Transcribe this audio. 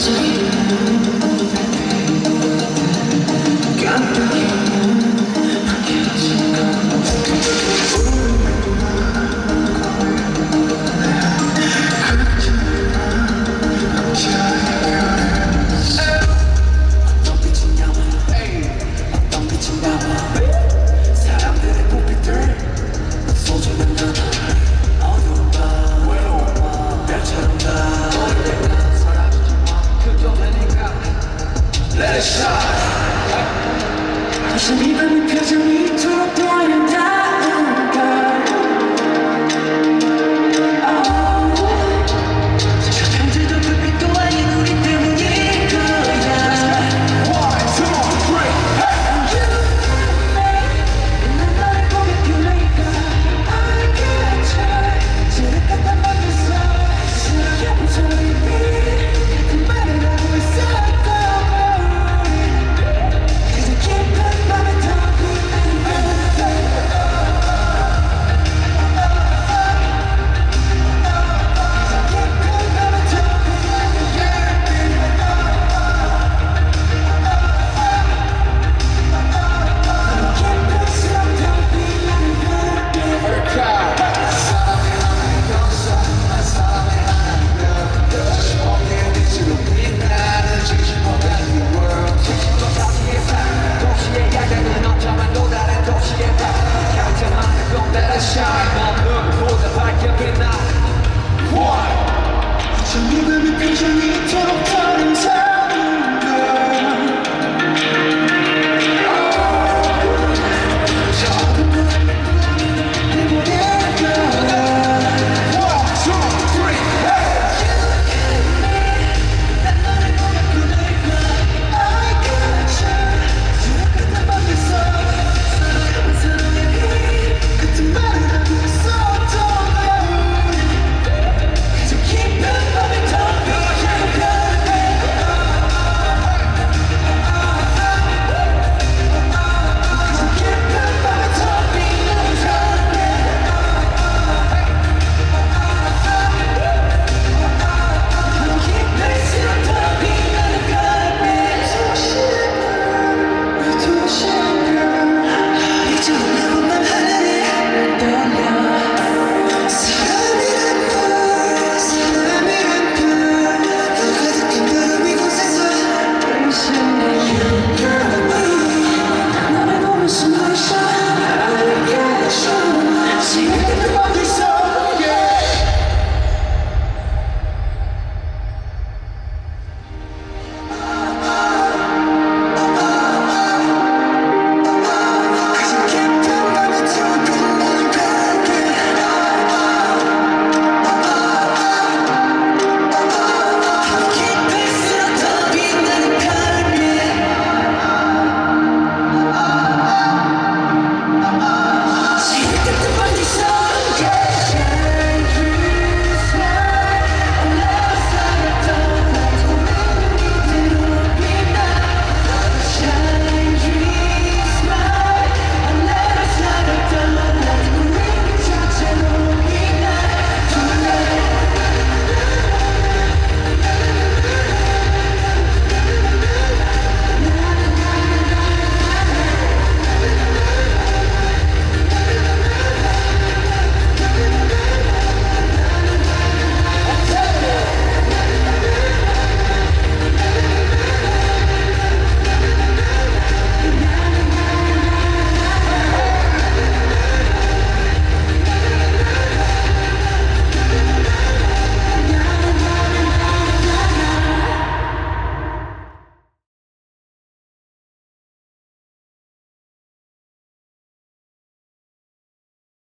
这一 I should leave because you need to die and die.